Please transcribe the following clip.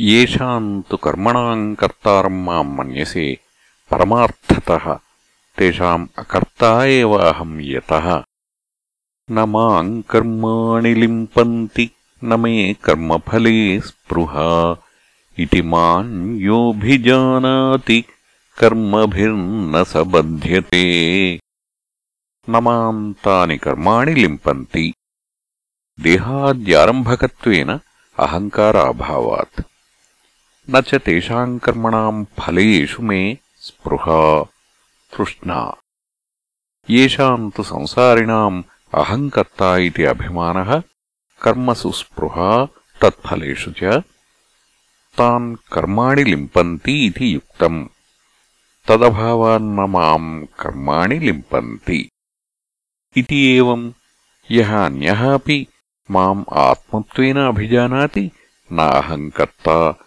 येषाम् तु कर्मणाम् कर्तारम् माम् मन्यसे, परमार्थतः। तेषाम् अकर्ता एव अहम् यतः। न माम् कर्माणि लिम्पन्ति, न मे कर्मफले स्पृहा। इति माम् योऽभिजानाति, कर्मभिर्न स बध्यते। न माम् तानि कर्माणि लिम्पन्ति। देहाद्यारम्भकत्वेन अहङ्काराभावात्। न च तेषाम् कर्मणाम् फलेषु मे स्पृहा तृष्णा। येषाम् तु संसारिणाम् अहङ्कर्ता इति अभिमानः कर्मसु स्पृहा तत्फलेषु च तान् कर्माणि लिम्पन्ति इति युक्तम्। तदभावान्न माम् कर्माणि लिम्पन्ति। इति एवम् यः अन्यः अपि माम् आत्मत्वेन अभिजानाति न अहङ्कर्ता